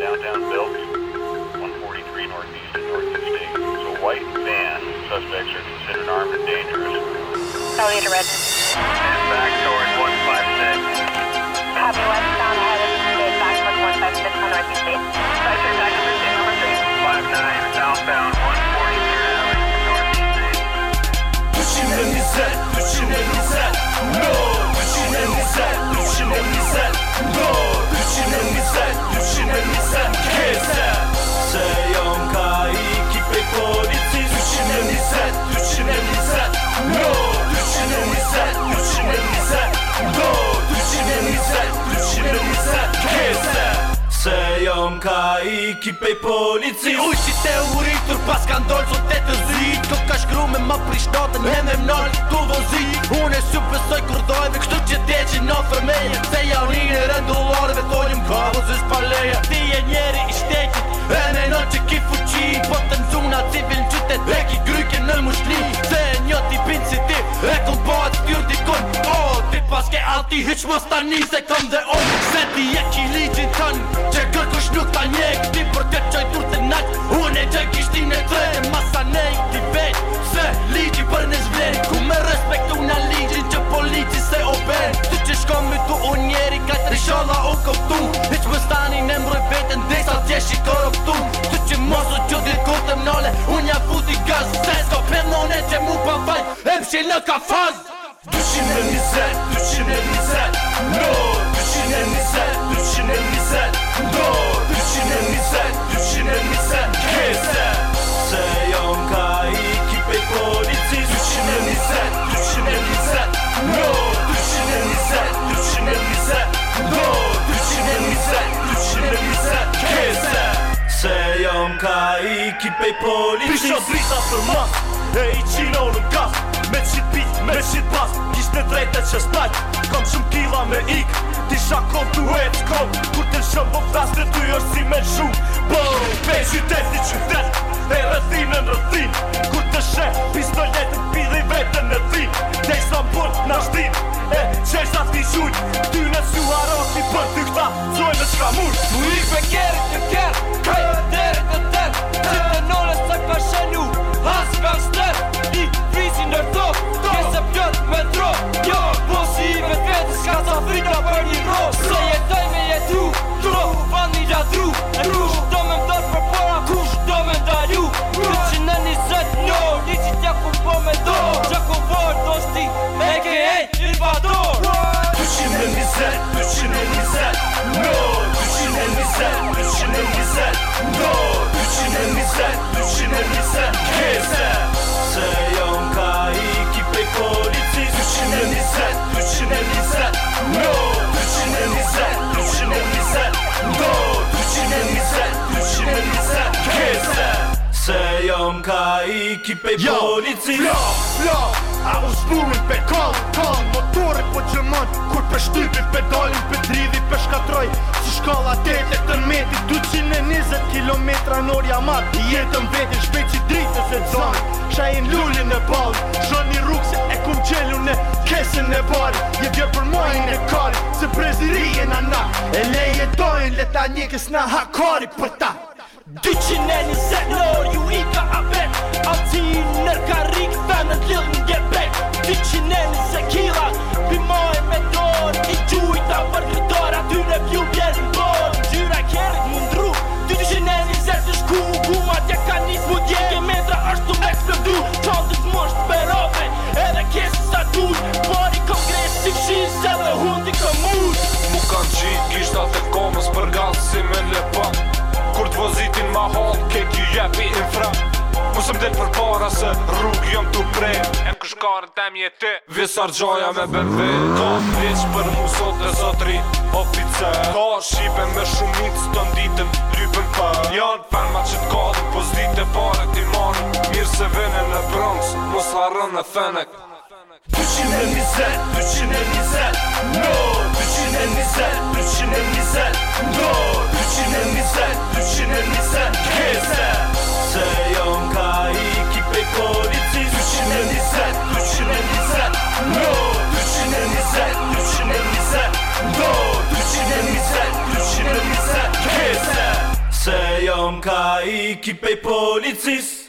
downtown Belk, 143 northeast northeast 8. It's a white van. Suspects are considered armed and dangerous. Elliot Redmond. Head back toward 156. Copy ka i kipe i policis Uj si te uritur pas ka ndoll sot e të zi Ko ka shkru me ma prishtate në hem e mnoll të vozi Une su pësoj kërdojve kështu që tje që në fërmeje Se ja unin e rëndullarve të njëm ka vëzës paleje Ti e njeri i shtekit e me në që ki fuqi Po të nëzuna civil në qytet e ki gryke në mushli Se e një ti pinë si ti e kon po atë dikon O, ti paske ati hyqë mos tani se kom dhe o Se ti e ki ligjin të Shikoro këtu Të që mosu që di këtëm nële Unë një avut i gazë S'ka përmonet që mu faj E pëshin në kafaz Të që me një No ka i ki pej polis Pisho drita për mas E i qino në gas Me qit pit, me qit pas Kisht në drejte që stajt Kam shumë kila me ik Ti shakon tu e të kom Kur të shumë po fras Dhe ty është si me shumë Bo, po, pe qytet një qytet E rëthin e në rëthin Kur të shë pistolet Të pidi vetën në thin Dhe i sa më në shtin E qesht atë një qujt Ty në suharon si për ty këta Zoj në qka Mu i pe kështë güzel, düşünen güzel No Düşünen güzel, düşünen güzel No Düşünen güzel, düşünen güzel Gezer Seyon kai kipe koliti Düşünen güzel, düşünen güzel No Düşünen güzel, düşünen güzel No Düşünen güzel, düşünen güzel Gezer Seyon kai kipe koliti A u spurin pe kall, kall Motore po gjëman Kur për shtypi, për dalin, për dridhi, për shkatroj Si shkalla e të meti 220 km në orja matë I Jetëm vetin, shpejt si dritës e zonë Sha i në lullin e balë Shën një rukë se e kum qelu në kesën e bari Je vjër për mojnë e kari Se preziri e në nakë E le jetojnë, le ta njëkës në hakari për ta 220 hall kick you yeah be in front Musëm del për para se rrug jom të prejnë E më kushkarën tem je ti Vjesar gjoja me BMW Ka veç për mu sot dhe zotri oficer Ka shqipe me shumit së të nditëm lypën për Janë përma që t'ka dhe pozdit e pare t'i marë Mirë se vene në Bronx, mos harën në fenek 220, 220, në 220, 220, no 220, 220, no 220, no 220, no 220, no 220, no no no banka i kipej